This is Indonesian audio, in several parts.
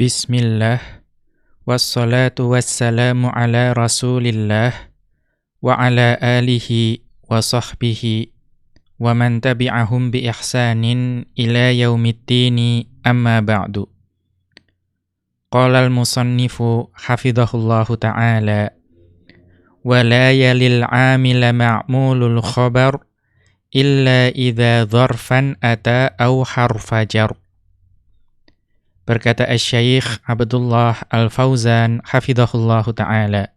Bismillah Wassalatu wassalamu ala rasulillah Wa ala alihi wa sahbihi Wa man tabi'ahum bi ihsanin ila yaumiddini amma ba'du Qala al-musannifu hafidhahullahu ta'ala Wa la yalil amila ma'mulul khabar Illa idha dharfan ata au harfajar Berkata Asy-Syaikh Abdullah Al-Fauzan hafizahullahu taala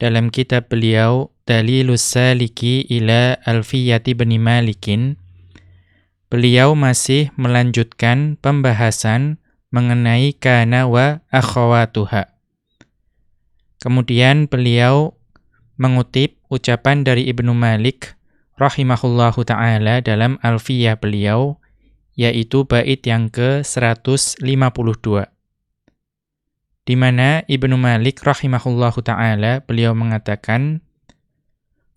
dalam kitab beliau Dalilus Saliki ila Alfiyati bin Malikin beliau masih melanjutkan pembahasan mengenai kana wa akhawatuha. Kemudian beliau mengutip ucapan dari Ibnu Malik rahimahullahu taala dalam Alfiyah beliau yaitu bait yang ke-152. Di mana Ibnu Malik rahimahullahu taala beliau mengatakan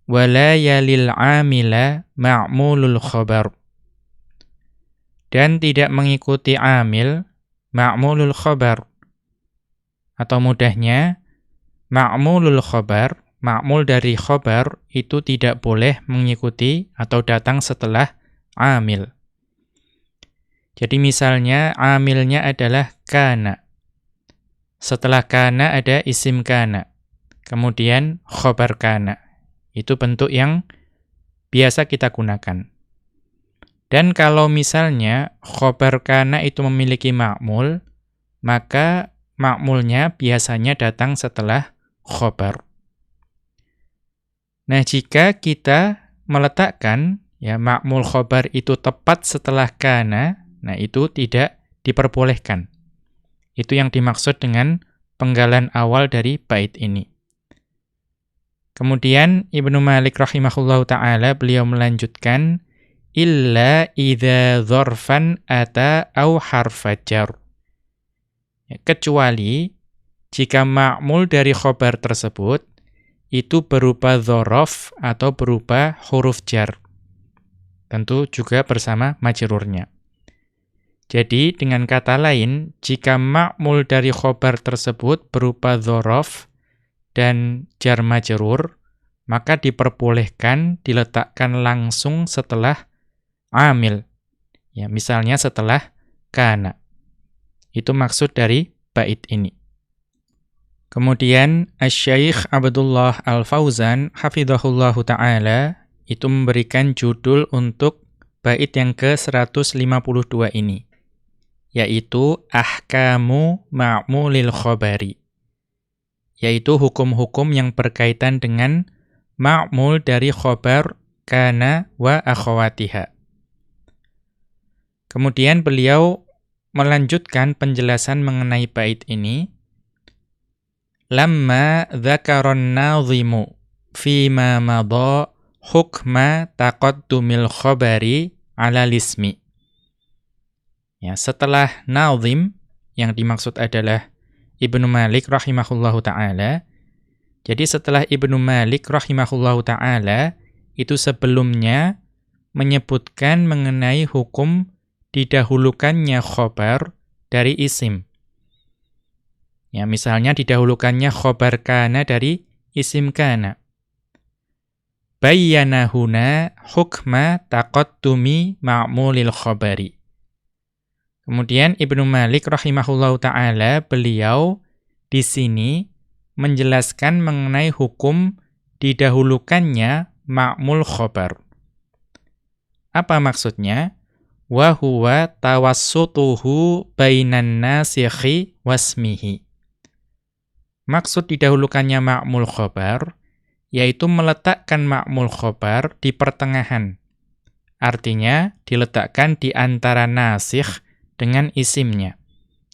wala yalil amila ma'mulul khabar. Dan tidak mengikuti amil ma'mulul khabar. Atau mudahnya ma'mulul khabar ma'mul dari khabar itu tidak boleh mengikuti atau datang setelah amil jadi misalnya amilnya adalah kana. Setelah kana ada isim kana. Kemudian khobar kana. Itu bentuk yang biasa kita gunakan. Dan kalau misalnya khobar kana itu memiliki makmul, maka makmulnya biasanya datang setelah khobar. Nah, jika kita meletakkan ya makmul khobar itu tepat setelah kana, Nah, itu tidak diperbolehkan. Itu yang dimaksud dengan penggalan awal dari bait ini. Kemudian Ibnu Malik rahimahullahu taala beliau melanjutkan illa idza dzarfan ata au harfajar. Ya, kecuali jika makmul dari khobar tersebut itu berupa dzaraf atau berupa huruf jar. Tentu juga bersama majrurnya. Jadi dengan kata lain, jika makmul dari khobar tersebut berupa dhorof dan jar majrur, maka diperbolehkan diletakkan langsung setelah amil. Ya, misalnya setelah kana. Itu maksud dari bait ini. Kemudian Asy-Syaikh Abdullah Al-Fauzan hafizahullahu taala itu memberikan judul untuk bait yang ke-152 ini yaitu ahkamu ma'mulil khobari, yaitu hukum-hukum yang berkaitan dengan ma'mul dari khobar kana wa akhawatiha. Kemudian beliau melanjutkan penjelasan mengenai bait ini. Lamma dzakaron nazimu fima madha hukma taqaddumil khabari ala lismi. Ya, setelah nazim yang dimaksud adalah Ibnu Malik rahimahullahu taala. Jadi setelah Ibnu Malik rahimahullahu taala itu sebelumnya menyebutkan mengenai hukum didahulukannya khobar dari isim. Ya, misalnya didahulukannya khobar kana dari isim kana. Bayyana huna hukma taqaddumi ma'mulil khobari. Kemudian Ibnu Malik rahimahullahu taala beliau di sini menjelaskan mengenai hukum didahulukannya ma'mul khobar. Apa maksudnya? Wa huwa tawassutuhu bainan nasikhi wasmihi. Maksud didahulukannya ma'mul khobar yaitu meletakkan ma'mul khobar di pertengahan. Artinya diletakkan di antara nasikh dengan isimnya.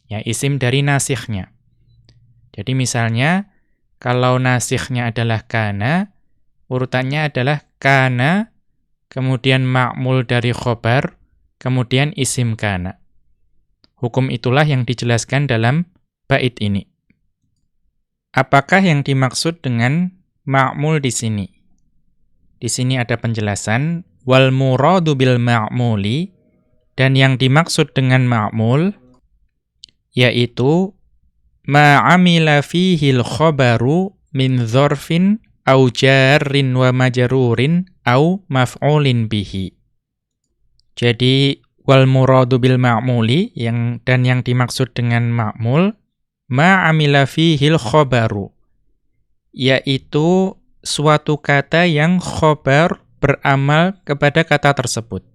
Ya, isim dari nasikhnya. Jadi misalnya, kalau nasikhnya adalah kana, urutannya adalah kana, kemudian ma'mul dari khobar, kemudian isim kana. Hukum itulah yang dijelaskan dalam bait ini. Apakah yang dimaksud dengan ma'mul di sini? Di sini ada penjelasan wal muradu bil ma'muli dan yang dimaksud dengan ma'mul, yaitu ma'amila fihil khobaru min dzarfin au jarrin wa majrurin au maf'ulin bihi. Jadi wal muradu bil ma'muli yang dan yang dimaksud dengan ma'mul ma'amila fihil khobaru yaitu suatu kata yang khobar beramal kepada kata tersebut.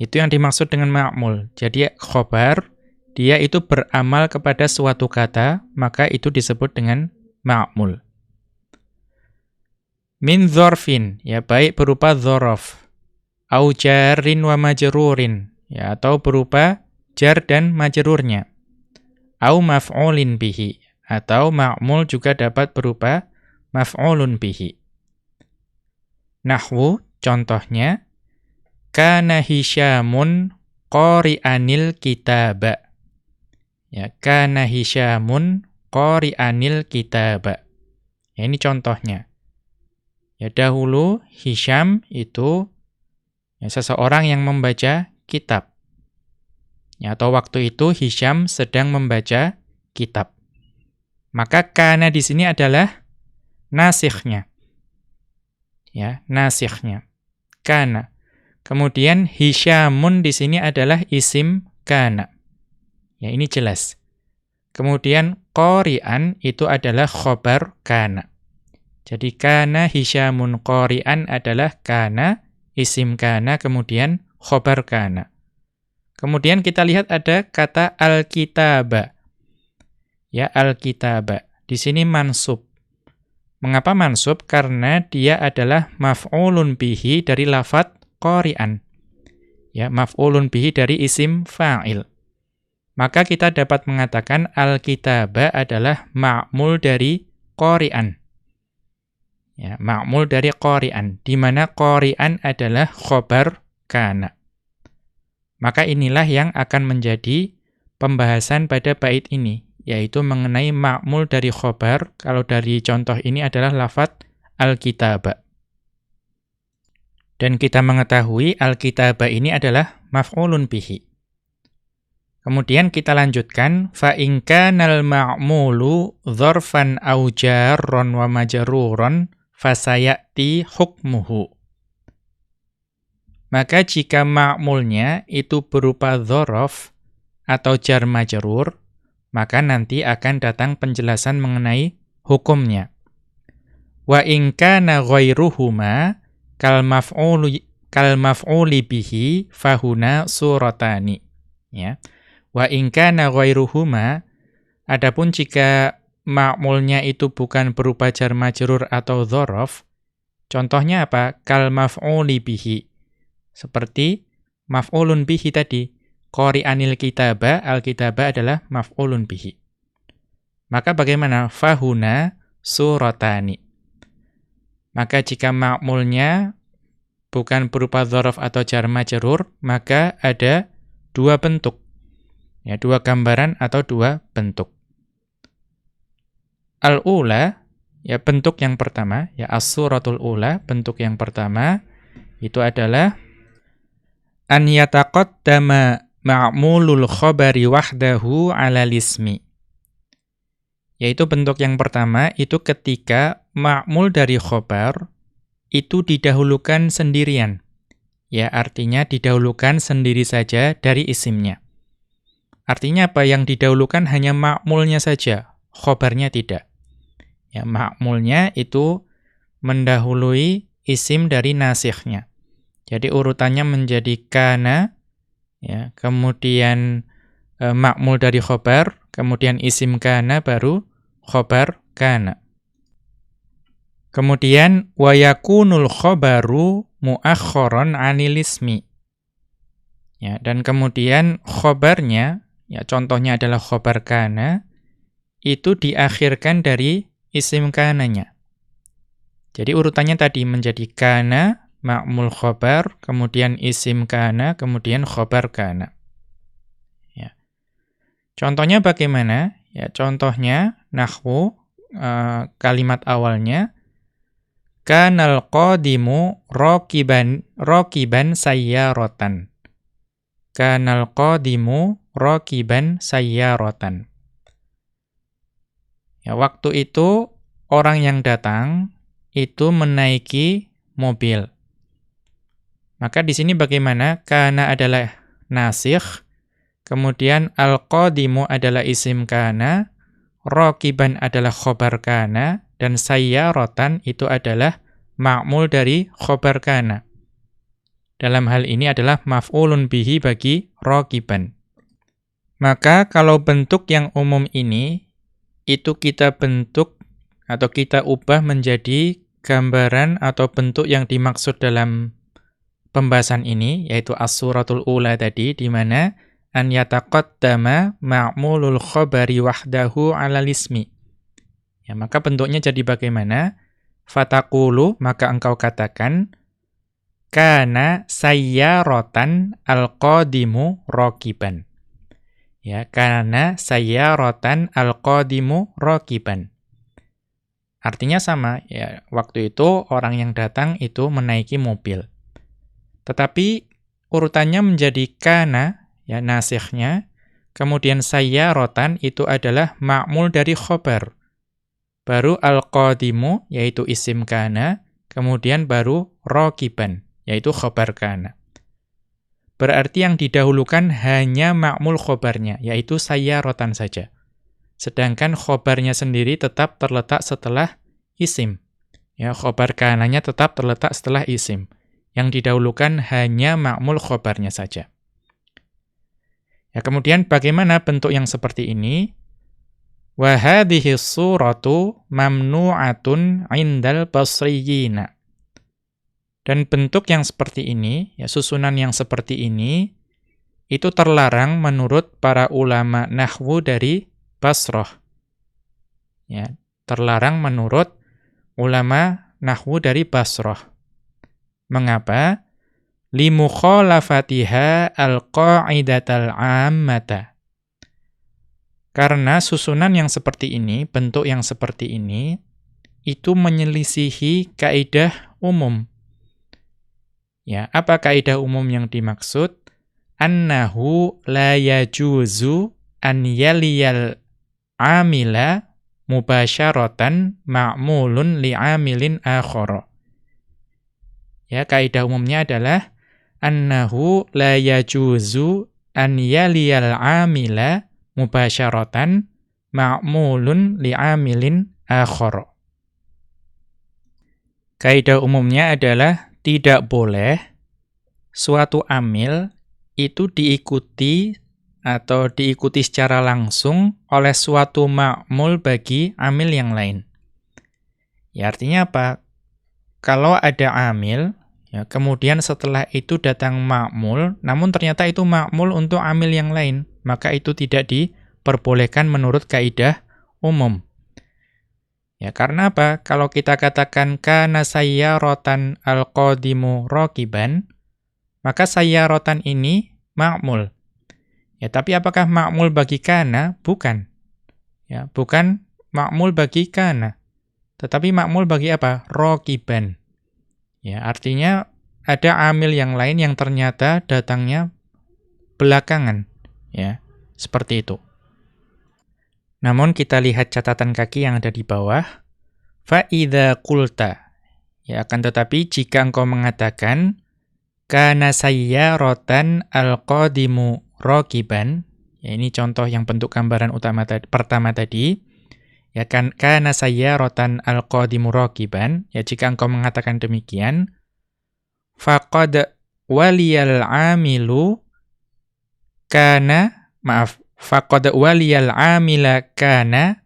Itu yang dimaksud dengan ma'mul. Jadi khobar dia itu beramal kepada suatu kata, maka itu disebut dengan ma'mul. Min dzarfin, ya baik berupa dzaraf, au jarin wa majrurin, ya atau berupa jar dan majrurnya. Au maf'ulin bihi, atau ma'mul juga dapat berupa maf'ulun bihi. Nahwu contohnya kana Hisyamun qari'anil kitaba Ya, kana Hisyamun qari'anil kitaba. Ya, ini contohnya. Ya, dahulu Hisyam itu ya, seseorang yang membaca kitab. Ya, atau waktu itu Hisyam sedang membaca kitab. Maka kana di sini adalah nasikhnya. Ya, nasikhnya. Kana. Kemudian Hisyamun di sini adalah isim kana. Ya, ini jelas. Kemudian qori'an itu adalah khobar kana. Jadi kana Hisyamun qori'an adalah kana, isim kana, kemudian khobar kana. Kemudian kita lihat ada kata al-kitaba. Ya, al-kitaba. Di sini mansub. Mengapa mansub? Karena dia adalah maf'ulun bihi dari lafat qori'an. Ya, maf'ulun bihi dari isim fa'il. Maka kita dapat mengatakan al-kitaba adalah ma'mul dari qori'an. Ya, ma'mul dari qori'an, di mana qori'an adalah khobar kana. Maka inilah yang akan menjadi pembahasan pada bait ini, yaitu mengenai ma'mul dari khobar, kalau dari contoh ini adalah lafat al-kitaba. Dan kita mengetahui al-kitaba ini adalah maf'ulun bihi. Kemudian kita lanjutkan fa in kanal ma'mulu dzarfan aw jarron wa majruron fasayati hukmuhu. Maka jika ma'mulnya itu berupa dzaraf atau jar majrur, maka nanti akan datang penjelasan mengenai hukumnya. Wa in kana ghairuhuma kal maf'uli kal bihi fahuna suratani. Ya. Wa in kana ghairuhuma adapun jika ma'mulnya itu bukan berupa jar majrur atau dzaraf, contohnya apa? Kal maf'uli bihi. Seperti maf'ulun bihi tadi. Qari'anil kitaba, al-kitaba adalah maf'ulun bihi. Maka bagaimana? Fahuna suratani. Maka jika ma'mulnya bukan berupa dzaraf atau jar majrur, maka ada dua bentuk. Ya, dua gambaran atau dua bentuk. Al-ula, ya bentuk yang pertama, ya as-suratul ula, bentuk yang pertama itu adalah an yataqaddama ma'mulul khabari wahdahu 'ala lismi. Yaitu bentuk yang pertama itu ketika ma'mul dari khobar itu didahulukan sendirian. Ya, artinya didahulukan sendiri saja dari isimnya. Artinya apa? Yang didahulukan hanya makmulnya saja, khobarnya tidak. Ya, makmulnya itu mendahului isim dari nasikhnya. Jadi urutannya menjadi kana, ya, kemudian e, makmul dari khobar, kemudian isim kana baru khobar kana. Kemudian wayakunul khobaru muakhkharan anil ismi. Ya, dan kemudian khobarnya ya contohnya adalah khobar kana, itu diakhirkan dari isim kananya. Jadi urutannya tadi menjadi kana, ma'mul khobar, kemudian isim kana, kemudian khobar kana. Ya. Contohnya bagaimana? Ya, contohnya nahwu uh, kalimat awalnya kanal qadimu raqiban raqiban sayyaratan. kanal qadimu rakiban sayyaratan. Ya, waktu itu orang yang datang itu menaiki mobil. Maka di sini bagaimana? Kana adalah nasikh, kemudian al-qadimu adalah isim kana, rakiban adalah khobar kana, dan sayyaratan itu adalah ma'mul dari khobar kana. Dalam hal ini adalah maf'ulun bihi bagi rakiban. Maka kalau bentuk yang umum ini, itu kita bentuk atau kita ubah menjadi gambaran atau bentuk yang dimaksud dalam pembahasan ini, yaitu as-suratul ula tadi, di mana an yataqaddama ma'mulul khabari wahdahu ala lismi. Ya, maka bentuknya jadi bagaimana? Fatakulu, maka engkau katakan, kana sayyaratan al-qadimu rokiban. Ya, karena sayyaratan al-qadimu rokiban. Artinya sama, ya waktu itu orang yang datang itu menaiki mobil. Tetapi urutannya menjadi kana, ya nasikhnya, kemudian sayyaratan itu adalah ma'mul dari khobar. Baru al-qadimu, yaitu isim kana, kemudian baru rokiban, yaitu khobar kana. Berarti yang didahulukan hanya ma'mul khobarnya, yaitu sayyaratan saja. Sedangkan khobarnya sendiri tetap terletak setelah isim. Ya, khobar kananya tetap terletak setelah isim. Yang didahulukan hanya ma'mul khobarnya saja. Ya, kemudian bagaimana bentuk yang seperti ini? Wa hadhihi suratu mamnu'atun 'indal basriyina. Dan bentuk yang seperti ini, ya susunan yang seperti ini itu terlarang menurut para ulama nahwu dari Basrah. Ya, terlarang menurut ulama nahwu dari Basrah. Mengapa? Limukhalafatiha al-qa'idatal ammata. Karena susunan yang seperti ini, bentuk yang seperti ini, itu menyelisihi kaidah umum. Ya, apa kaidah umum yang dimaksud? Annahu la yajuzu an yaliyal amila mubasyaratan ma'mulun li'amilin akhara. Ya, kaidah umumnya adalah annahu la yajuzu an yaliyal amila mubasyaratan ma'mulun li'amilin akhara. Kaidah umumnya adalah tidak boleh suatu amil itu diikuti atau diikuti secara langsung oleh suatu ma'mul bagi amil yang lain. Ya artinya apa? Kalau ada amil, ya, kemudian setelah itu datang ma'mul, namun ternyata itu ma'mul untuk amil yang lain, maka itu tidak diperbolehkan menurut kaidah umum. Ya karena apa? Kalau kita katakan kana sayyaratan al-qadimu rakiban, maka sayyaratan ini ma'mul. Ya, tapi apakah makmul bagi kana? Bukan. Ya, bukan makmul bagi kana. Tetapi makmul bagi apa? Rokiban. Ya, artinya ada amil yang lain yang ternyata datangnya belakangan. Ya, seperti itu. Namun kita lihat catatan kaki yang ada di bawah. Fa'idha kulta. Ya, akan tetapi jika engkau mengatakan kana sayyaratan al-qadimu rokiban, ya ini contoh yang bentuk gambaran utama tadi, pertama tadi, ya kan kana rotan al-qadimu rokiban, ya jika engkau mengatakan demikian, faqad waliyal amilu kana maaf faqad waliyal amila kana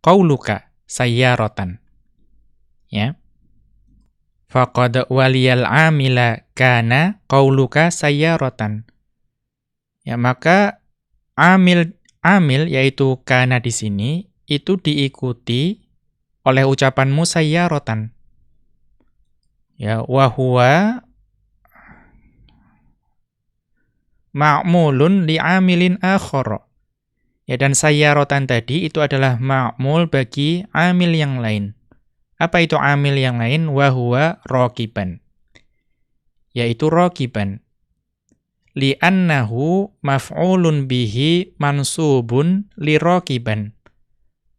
qauluka sayyaratan. Ya. Faqad waliyal amila kana qauluka sayyaratan. Ya, maka amil amil yaitu kana di sini itu diikuti oleh ucapan musayyaratan. Ya, wa huwa ma'mulun li'amilin akhara. Ya, dan sayyaratan tadi itu adalah ma'mul bagi amil yang lain. Apa itu amil yang lain? Wa huwa raqiban. Yaitu raqiban li'annahu maf'ulun bihi mansubun lirokiban.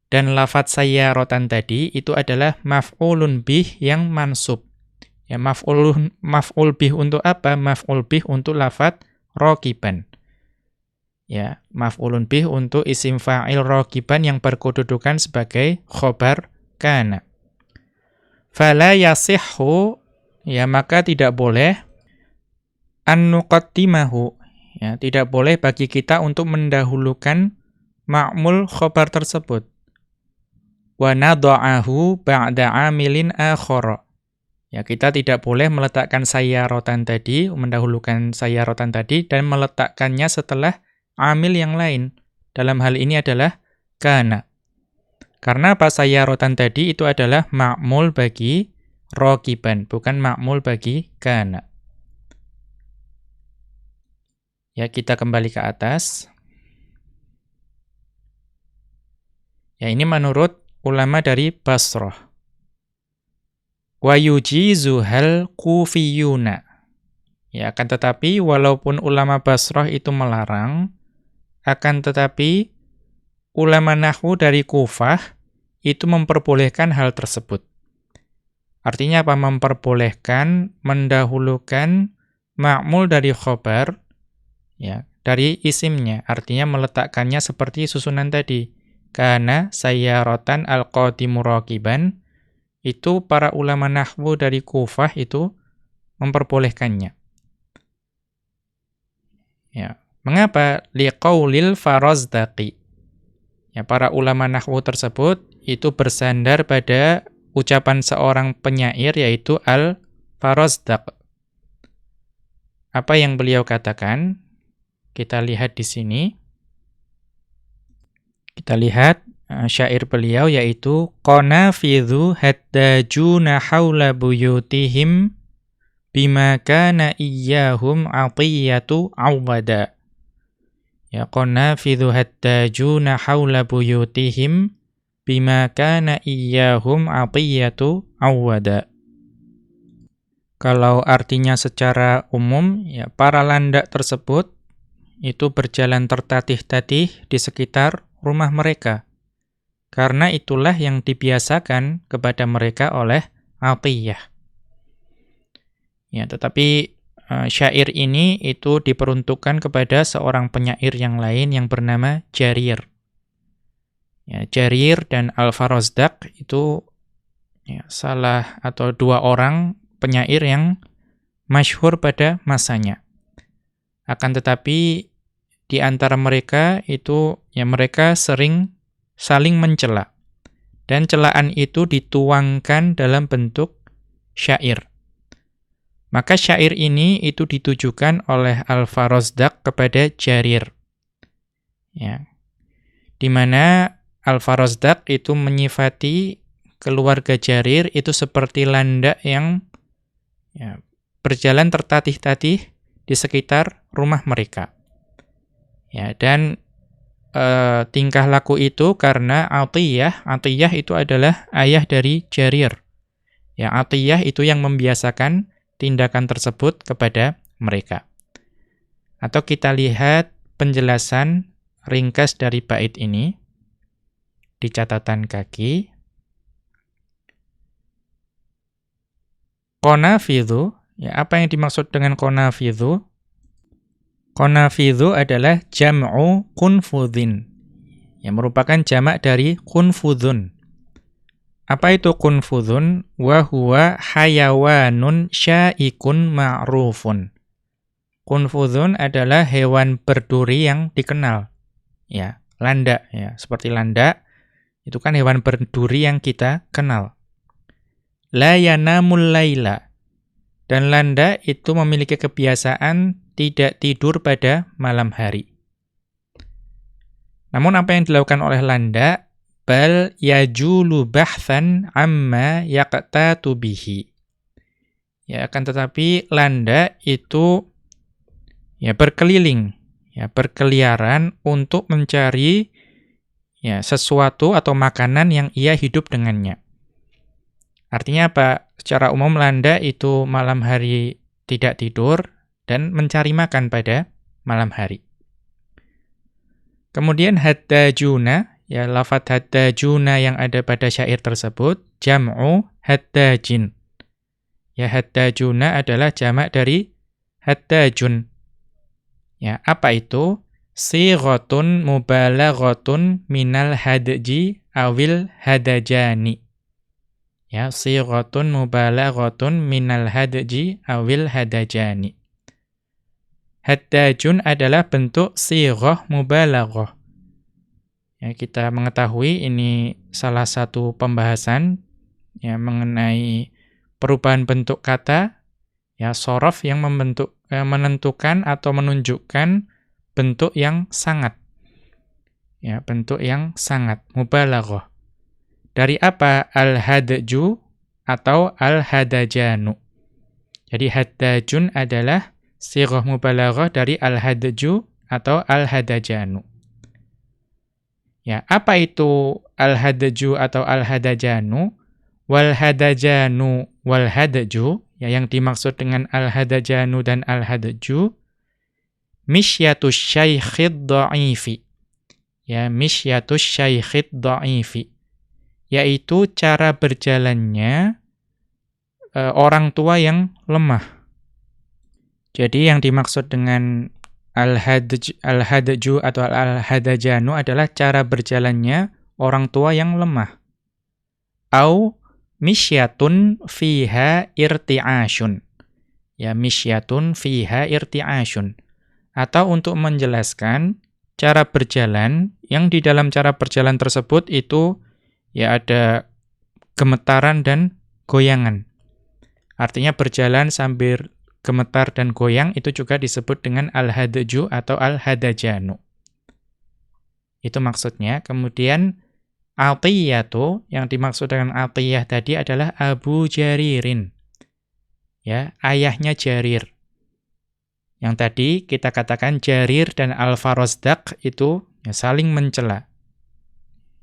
Dan lafat sayyaratan tadi itu adalah maf'ulun bih yang mansub. Ya maf'ulun maf'ul bih untuk apa? Maf'ul bih untuk lafat rokiban. Ya, maf'ulun bih untuk isim fa'il rokiban yang berkedudukan sebagai khobar kana. Fala yasihhu ya maka tidak boleh an ya tidak boleh bagi kita untuk mendahulukan ma'mul khobar tersebut wa nadha'ahu ba'da 'amilin akhara. Ya, kita tidak boleh meletakkan sayyaratan tadi, mendahulukan sayyaratan tadi dan meletakkannya setelah amil yang lain. Dalam hal ini adalah kana. Karena apa sayyaratan tadi itu adalah ma'mul bagi rokiban, bukan ma'mul bagi kana. Ya, kita kembali ke atas. Ya, ini menurut ulama dari Basrah. Wa yujizuhal kufiyuna. Ya, akan tetapi walaupun ulama Basrah itu melarang, akan tetapi ulama nahwu dari Kufah itu memperbolehkan hal tersebut. Artinya apa? Memperbolehkan mendahulukan ma'mul dari khobar ya, dari isimnya. Artinya meletakkannya seperti susunan tadi. Karena sayyaratan al-qadimu raqiban itu para ulama nahwu dari Kufah itu memperbolehkannya. Ya, mengapa liqaulil farazdaqi? Ya, para ulama nahwu tersebut itu bersandar pada ucapan seorang penyair yaitu al-farazdaq. Apa yang beliau katakan? Kita lihat di sini. Kita lihat uh, syair beliau yaitu qanafidhu haddajuna haula buyutihim bima kana iyyahum atiyatu awwada. Ya qanafidhu haddajuna haula buyutihim bima kana iyyahum atiyatu awwada. Kalau artinya secara umum, ya para landak tersebut itu berjalan tertatih-tatih di sekitar rumah mereka. Karena itulah yang dibiasakan kepada mereka oleh Atiyah. Ya, tetapi uh, syair ini itu diperuntukkan kepada seorang penyair yang lain yang bernama Jarir. Ya, Jarir dan Al-Farazdaq itu ya, salah atau dua orang penyair yang masyhur pada masanya. Akan tetapi di antara mereka itu ya mereka sering saling mencela. Dan celaan itu dituangkan dalam bentuk syair. Maka syair ini itu ditujukan oleh Al-Farazdaq kepada Jarir. Ya. Di mana Al-Farazdaq itu menyifati keluarga Jarir itu seperti landak yang ya, berjalan tertatih-tatih di sekitar rumah mereka. Ya, dan e, tingkah laku itu karena Atiyah, Atiyah itu adalah ayah dari Jarir. Ya, Atiyah itu yang membiasakan tindakan tersebut kepada mereka. Atau kita lihat penjelasan ringkas dari bait ini di catatan kaki. Qonafidhu, ya apa yang dimaksud dengan qonafidhu? Qanafidhu adalah jam'u kunfudhin. Yang merupakan jamak dari kunfudhun. Apa itu kunfudhun? Wa huwa hayawanun syaikun ma'rufun. Kunfudhun adalah hewan berduri yang dikenal. Ya, landak ya, seperti landak itu kan hewan berduri yang kita kenal. La yanamul laila. Dan landak itu memiliki kebiasaan tidak tidur pada malam hari. Namun apa yang dilakukan oleh landa bal yajulu bahthan amma yaqtatu bihi. Ya akan tetapi landa itu ya berkeliling, ya berkeliaran untuk mencari ya sesuatu atau makanan yang ia hidup dengannya. Artinya apa? Secara umum landa itu malam hari tidak tidur dan mencari makan pada malam hari. Kemudian haddajuna, ya lafat haddajuna yang ada pada syair tersebut, jam'u haddajin. Ya haddajuna adalah jamak dari haddajun. Ya, apa itu? Sighatun mubalaghatun minal hadji awil hadajani. Ya, sighatun mubalaghatun minal hadji awil hadajani. Haddajun adalah bentuk sighah mubalaghah. Ya, kita mengetahui ini salah satu pembahasan ya mengenai perubahan bentuk kata ya sorof yang membentuk eh, menentukan atau menunjukkan bentuk yang sangat. Ya, bentuk yang sangat mubalaghah. Dari apa al-hadju atau al-hadajanu? Jadi haddajun adalah sirah mubalaghah dari al-hadju atau al-hadajanu. Ya, apa itu al-hadju atau al-hadajanu? Wal-hadajanu wal-hadju, ya yang dimaksud dengan al-hadajanu dan al-hadju, misyatus syaikhid dha'ifi. Ya, misyatus syaikhid dha'ifi. Yaitu cara berjalannya e, orang tua yang lemah. Jadi yang dimaksud dengan al-hadju al atau al-hadajanu adalah cara berjalannya orang tua yang lemah. Au misyatun fiha irti'ashun. Ya, misyatun fiha irti'ashun. Atau untuk menjelaskan cara berjalan yang di dalam cara berjalan tersebut itu ya ada gemetaran dan goyangan. Artinya berjalan sambil gemetar dan goyang itu juga disebut dengan al-hadju atau al-hadajanu. Itu maksudnya. Kemudian atiyatu yang dimaksud dengan atiyah tadi adalah Abu Jaririn. Ya, ayahnya Jarir. Yang tadi kita katakan Jarir dan Al-Farazdak itu ya, saling mencela.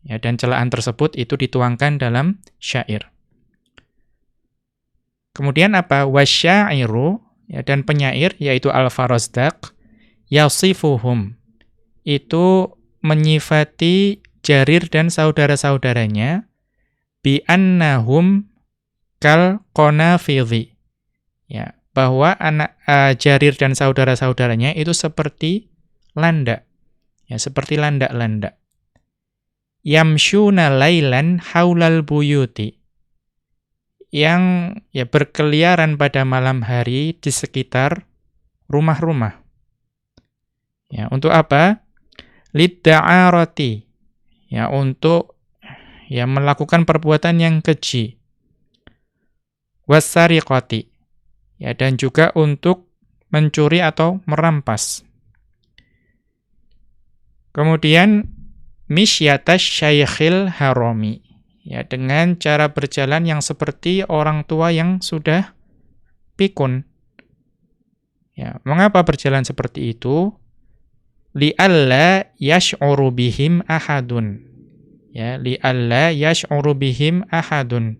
Ya, dan celaan tersebut itu dituangkan dalam syair. Kemudian apa? Wasyairu ya, dan penyair yaitu Al-Farazdaq yasifuhum. Itu menyifati Jarir dan saudara-saudaranya bi annahum kal ya bahwa anak uh, Jarir dan saudara-saudaranya itu seperti landak. Ya seperti landak-landak. Yamshuna lailan haulal buyuti yang ya berkeliaran pada malam hari di sekitar rumah-rumah. Ya, untuk apa? Lidda'arati. Ya, untuk ya melakukan perbuatan yang keji. Wasariqati. Ya, dan juga untuk mencuri atau merampas. Kemudian misyatas syaikhil harami ya dengan cara berjalan yang seperti orang tua yang sudah pikun. Ya, mengapa berjalan seperti itu? Li'alla yash'uru bihim ahadun. Ya, li'alla yash'uru bihim ahadun.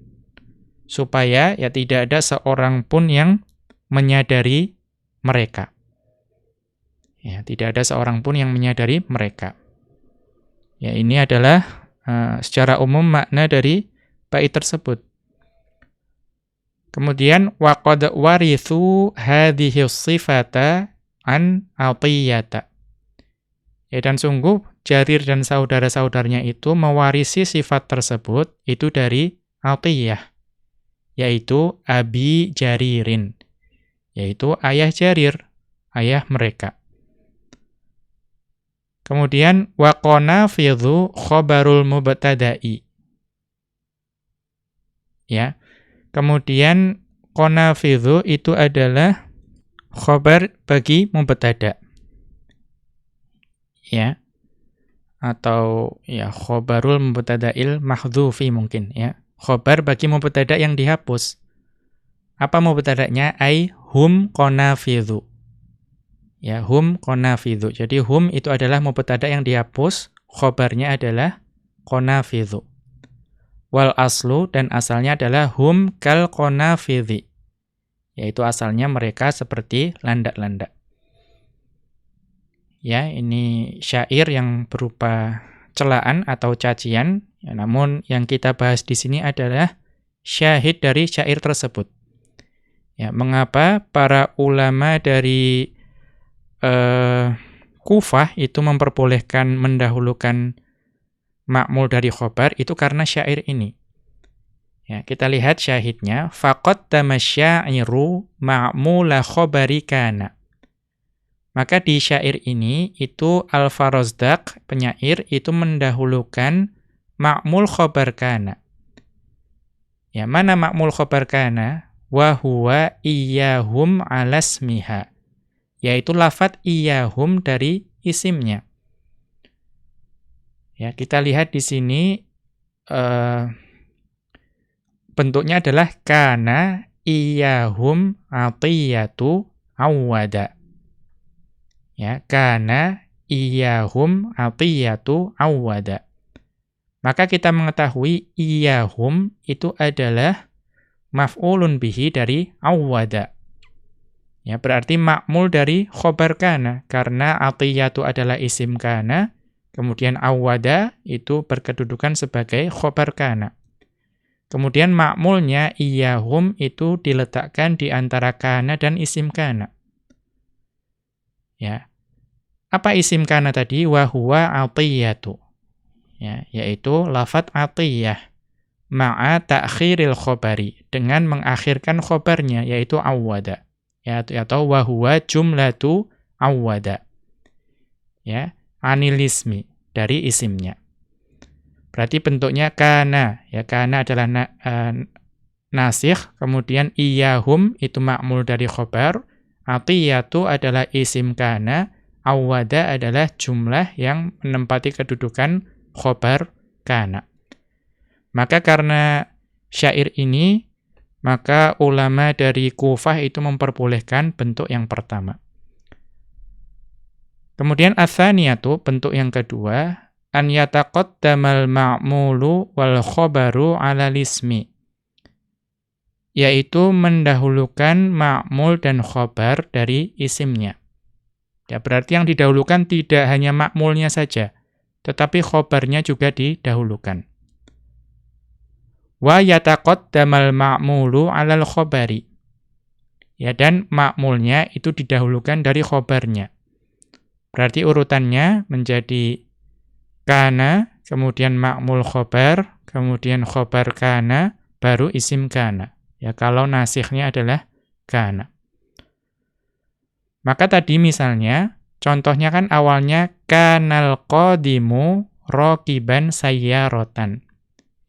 Supaya ya tidak ada seorang pun yang menyadari mereka. Ya, tidak ada seorang pun yang menyadari mereka. Ya, ini adalah uh, secara umum makna dari bait tersebut. Kemudian waqad warithu hadhihi sifata an atiyata. Ya dan sungguh Jarir dan saudara-saudaranya itu mewarisi sifat tersebut itu dari Atiyah yaitu Abi Jaririn yaitu ayah Jarir, ayah mereka. Kemudian waqona fidhu khobarul mubtada'i. Ya. Kemudian qanafidhu itu adalah khobar bagi mubtada. Ya. Atau ya khobarul mubtada'il mahdhufi mungkin ya. Khobar bagi mubtada yang dihapus. Apa mubtada'nya? Ai hum qanafidhu. Ya, hum qanafidhu. Jadi hum itu adalah mubtada yang dihapus, khobarnya adalah qanafidhu. Wal aslu dan asalnya adalah hum kal qanafidhi. yaitu asalnya mereka seperti landak-landak. Ya, ini syair yang berupa celaan atau cacian, ya, namun yang kita bahas di sini adalah syahid dari syair tersebut. Ya, mengapa para ulama dari uh, Kufah itu memperbolehkan mendahulukan makmul dari khobar itu karena syair ini. Ya, kita lihat syahidnya faqad tamasyairu ma'mula khabari kana. Maka di syair ini itu Al-Farazdaq penyair itu mendahulukan ma'mul khabar kana. Ya, mana ma'mul khabar kana? Wa huwa iyyahum alasmiha. Yaitu lafat iyyahum dari isimnya. Ya, kita lihat di sini uh, bentuknya adalah kana iyahum atiyatu awwada. Ya, kana iyahum atiyatu awwada. Maka kita mengetahui iyahum itu adalah maf'ulun bihi dari awwada. Ya, berarti makmul dari khobar kana karena atiyatu adalah isim kana, kemudian awwada itu berkedudukan sebagai khobar kana. Kemudian makmulnya iyahum itu diletakkan di antara kana dan isim kana. Ya. Apa isim kana tadi? Wa huwa atiyatu. Ya, yaitu lafat atiyah ma'a ta'khiril khobari dengan mengakhirkan khobarnya yaitu awwada. Ya atau wa huwa jumlatu awwada. Ya, anilismi dari isimnya. Berarti bentuknya kana, ya kana adalah na, uh, nasikh, kemudian iyahum itu makmul dari khobar, atiyatu adalah isim kana, awwada adalah jumlah yang menempati kedudukan khobar kana. Maka karena syair ini, maka ulama dari Kufah itu memperbolehkan bentuk yang pertama. Kemudian athaniyatu, bentuk yang kedua, an yataqaddamal ma'mulu wal khobaru ala lismi yaitu mendahulukan ma'mul dan khobar dari isimnya. Ya, berarti yang didahulukan tidak hanya ma'mulnya saja, tetapi khobarnya juga didahulukan. Wa yataqaddamal ma'mulu 'alal khobari. Ya, dan ma'mulnya itu didahulukan dari khobarnya. Berarti urutannya menjadi kana, kemudian makmul khobar, kemudian khobar kana, baru isim kana. Ya, kalau nasikhnya adalah kana. Maka tadi misalnya, contohnya kan awalnya kanal qadimu rokiban sayyaratan.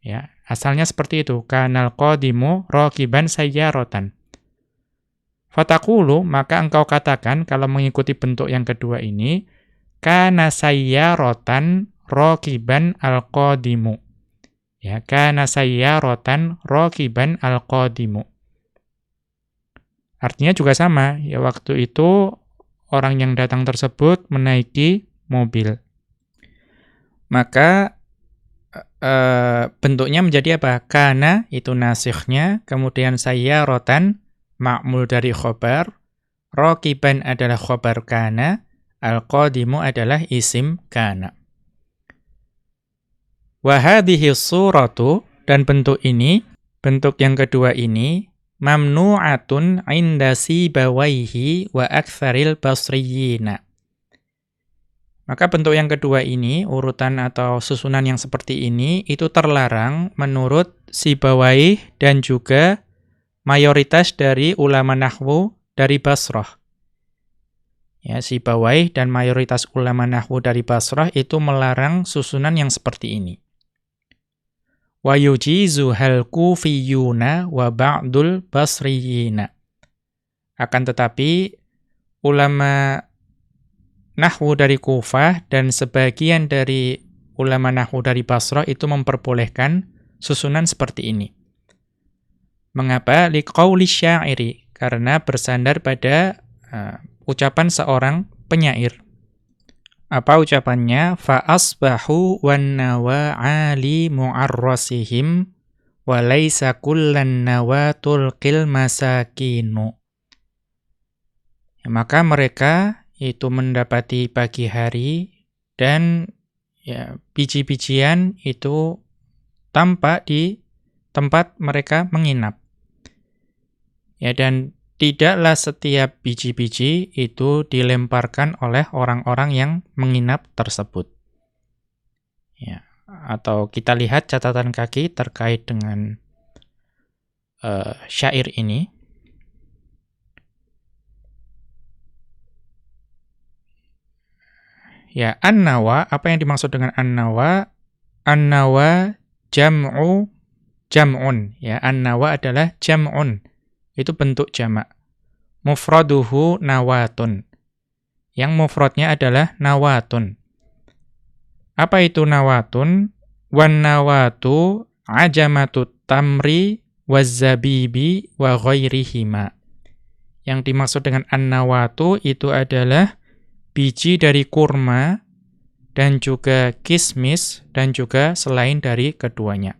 Ya, asalnya seperti itu, kanal qadimu rokiban sayyaratan. Fatakulu, maka engkau katakan, kalau mengikuti bentuk yang kedua ini, kana sayyaratan rokiban al-qadimu. Ya, kana sayyaratan rokiban al-qadimu. Artinya juga sama, ya waktu itu orang yang datang tersebut menaiki mobil. Maka e, bentuknya menjadi apa? Kana itu nasikhnya, kemudian sayyaratan makmul dari khobar, rokiban adalah khobar kana, al-qadimu adalah isim kana. Wahadihi suratu, dan bentuk ini, bentuk yang kedua ini, mamnu'atun inda sibawaihi wa aktsaril basriyina. Maka bentuk yang kedua ini, urutan atau susunan yang seperti ini, itu terlarang menurut Sibawaih dan juga mayoritas dari ulama nahwu dari Basrah. Ya, Sibawaih dan mayoritas ulama nahwu dari Basrah itu melarang susunan yang seperti ini wa yujizu hal kufiyuna wa ba'dul basriyina. Akan tetapi ulama nahwu dari Kufah dan sebagian dari ulama nahwu dari Basrah itu memperbolehkan susunan seperti ini. Mengapa? Liqauli syairi, karena bersandar pada uh, ucapan seorang penyair. Apa ucapannya? Fa asbahu wan nawa ali mu'arrasihim Walaisa kullan nawatul qil masakinu. Maka mereka itu mendapati pagi hari dan ya biji-bijian itu tampak di tempat mereka menginap. Ya dan tidaklah setiap biji-biji itu dilemparkan oleh orang-orang yang menginap tersebut. Ya, atau kita lihat catatan kaki terkait dengan uh, syair ini. Ya, an-nawa, apa yang dimaksud dengan an-nawa? An-nawa jam'u jam'un. Ya, an-nawa adalah jam'un itu bentuk jamak. Mufraduhu nawatun. Yang mufradnya adalah nawatun. Apa itu nawatun? Wan nawatu ajamatu tamri wazzabibi wa ghairihima. Yang dimaksud dengan an-nawatu itu adalah biji dari kurma dan juga kismis dan juga selain dari keduanya.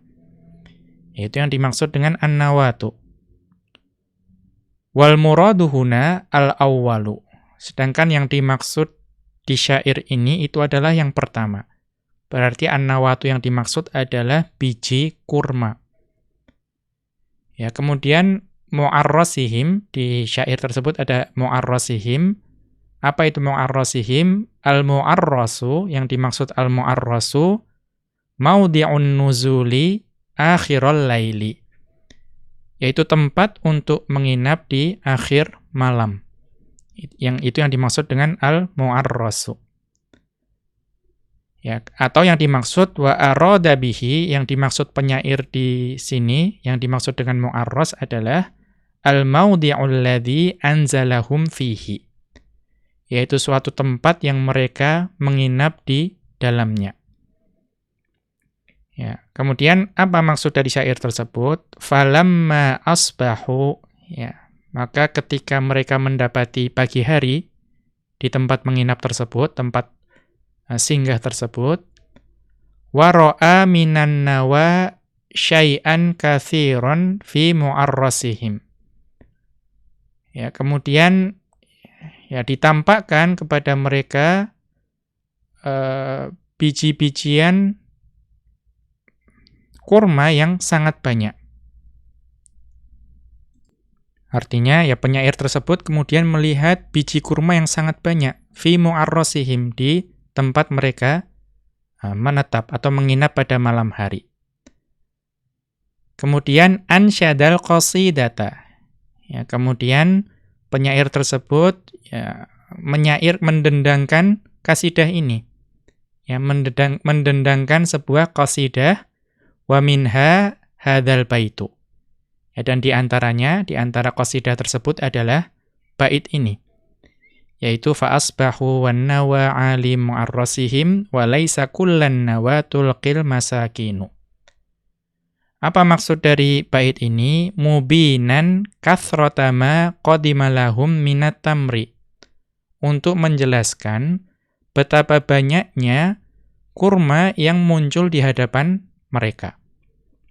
Itu yang dimaksud dengan an-nawatu. Wal muradu huna al-awwalu. Sedangkan yang dimaksud di syair ini itu adalah yang pertama. Berarti an-nawatu yang dimaksud adalah biji kurma. Ya, kemudian mu'arrasihim di syair tersebut ada mu'arrasihim. Apa itu mu'arrasihim? Al-mu'arrasu yang dimaksud al-mu'arrasu maudhi'un nuzuli akhirul laili yaitu tempat untuk menginap di akhir malam. Yang itu yang dimaksud dengan al-mu'arrasu. Ya, atau yang dimaksud wa arada bihi, yang dimaksud penyair di sini, yang dimaksud dengan mu'arras adalah al-maudhi'ul ladzi anzalahum fihi. Yaitu suatu tempat yang mereka menginap di dalamnya. Ya, kemudian apa maksud dari syair tersebut? Falamma asbahu ya, maka ketika mereka mendapati pagi hari di tempat menginap tersebut, tempat uh, singgah tersebut, waro'a minan nawa syai'an kathiron fi mu'arrasihim. Ya, kemudian ya ditampakkan kepada mereka uh, biji-bijian kurma yang sangat banyak. Artinya, ya penyair tersebut kemudian melihat biji kurma yang sangat banyak fi mu'arrasihim di tempat mereka uh, menetap atau menginap pada malam hari. Kemudian ansyadal qasidata. Ya, kemudian penyair tersebut ya, menyair mendendangkan kasidah ini. Ya, mendendang, mendendangkan sebuah qasidah Wa minha hadzal baitu. Ya, dan di antaranya, di antara qasidah tersebut adalah bait ini. Yaitu fa'asbahu wan nawa alim mu'arrasihim wa laisa kullan nawatul qil masakinu. Apa maksud dari bait ini? Mubinan kathratama qadimalahum minat tamri. Untuk menjelaskan betapa banyaknya kurma yang muncul di hadapan mereka.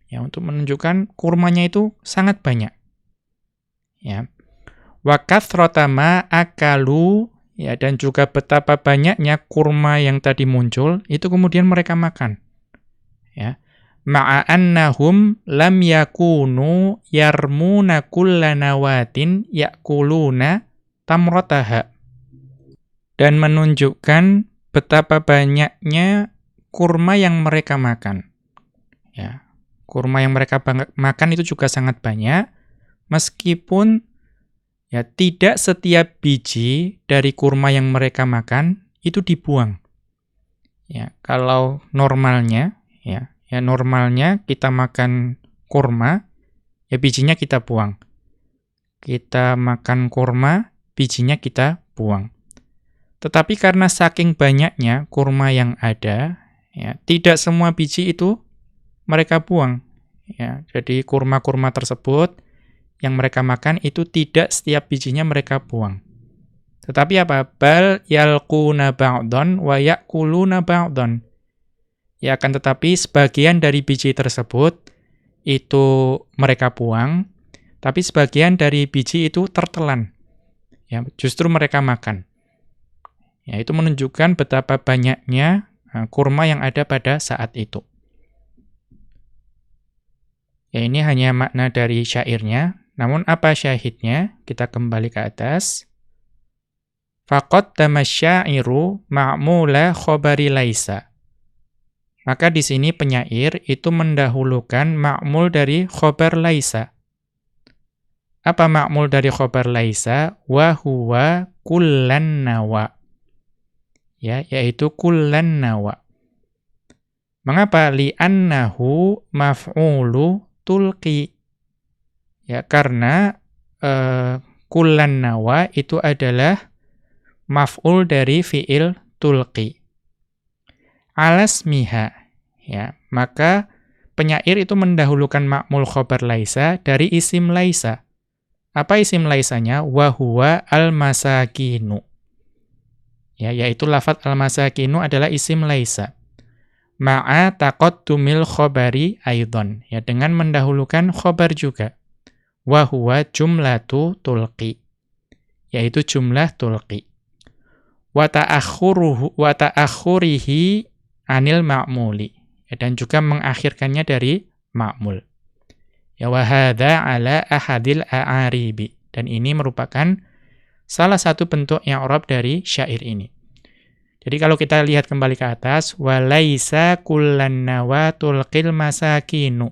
Ya, untuk menunjukkan kurmanya itu sangat banyak. Ya. Wa kathrotama akalu ya dan juga betapa banyaknya kurma yang tadi muncul itu kemudian mereka makan. Ya. Ma'annahum lam yakunu yarmuna kullanawatin yakuluna tamrotaha. Dan menunjukkan betapa banyaknya kurma yang mereka makan. Ya. Kurma yang mereka makan itu juga sangat banyak meskipun ya tidak setiap biji dari kurma yang mereka makan itu dibuang. Ya, kalau normalnya ya, ya normalnya kita makan kurma ya bijinya kita buang. Kita makan kurma, bijinya kita buang. Tetapi karena saking banyaknya kurma yang ada, ya, tidak semua biji itu mereka buang. Ya, jadi kurma-kurma tersebut yang mereka makan itu tidak setiap bijinya mereka buang. Tetapi apa? Bal yalquna ba'dhan wa ya'kuluna ba'dhan. Ya akan tetapi sebagian dari biji tersebut itu mereka buang, tapi sebagian dari biji itu tertelan. Ya, justru mereka makan. Ya, itu menunjukkan betapa banyaknya uh, kurma yang ada pada saat itu. Ya, ini hanya makna dari syairnya. Namun apa syahidnya? Kita kembali ke atas. Faqad tamasyairu ma'mula khobari laisa. Maka di sini penyair itu mendahulukan ma'mul dari khobar laisa. Apa ma'mul dari khobar laisa? Wa huwa kullan nawa. Ya, yaitu kullan nawa. Mengapa li'annahu maf'ulu tulqi? Ya, karena uh, kullan nawa itu adalah maf'ul dari fi'il tulqi alasmiha ya. Maka penyair itu mendahulukan makmul khobar laisa dari isim laisa. Apa isim laisanya? Wa huwa al-masakinu. Ya yaitu lafat al-masakinu adalah isim laisa. Ma'a taqaddumil khobari aidon. Ya dengan mendahulukan khobar juga. Wa huwa jumlatu tulqi. Yaitu jumlah tulqi. Wa ta'akhuruhu wa ta'akhurihi anil ma'muli ya, dan juga mengakhirkannya dari ma'mul. Ya wa hadza ala ahadil a'aribi dan ini merupakan salah satu bentuk yang i'rab dari syair ini. Jadi kalau kita lihat kembali ke atas walaisa kullan nawatul qil masakinu.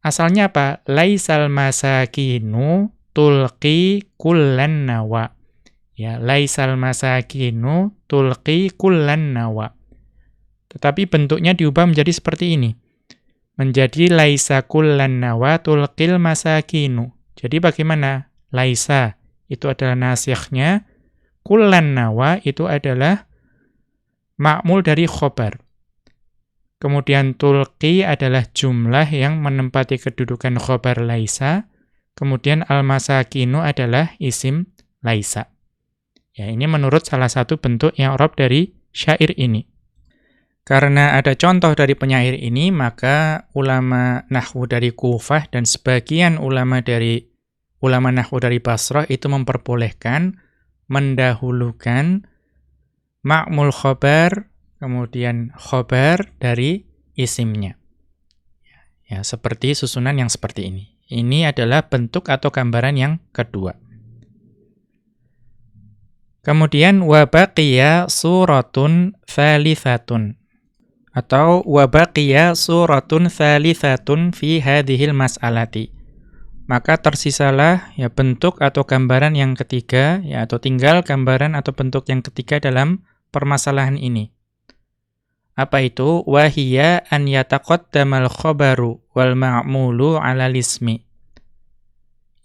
Asalnya apa? Laisal masakinu tulqi kullan nawa. Ya, laisal masakinu tulqi kullan nawa. Tetapi bentuknya diubah menjadi seperti ini. Menjadi laisa kullan nawatul qil masakinu. Jadi bagaimana? Laisa itu adalah nasikhnya. Kullan nawa itu adalah makmul dari khobar. Kemudian tulqi adalah jumlah yang menempati kedudukan khobar laisa. Kemudian al-masakinu adalah isim laisa. Ya, ini menurut salah satu bentuk yang rob dari syair ini. Karena ada contoh dari penyair ini, maka ulama nahwu dari Kufah dan sebagian ulama dari ulama nahwu dari Basrah itu memperbolehkan mendahulukan ma'mul khobar, kemudian khobar dari isimnya. Ya, seperti susunan yang seperti ini. Ini adalah bentuk atau gambaran yang kedua. Kemudian wabaqiya suratun thalithatun atau wabaqiya suratun thalithatun fi hadhil mas'alati. Maka tersisalah ya bentuk atau gambaran yang ketiga ya atau tinggal gambaran atau bentuk yang ketiga dalam permasalahan ini. Apa itu? Wahia an yataqaddamal khabaru wal ma'mulu 'ala ismi.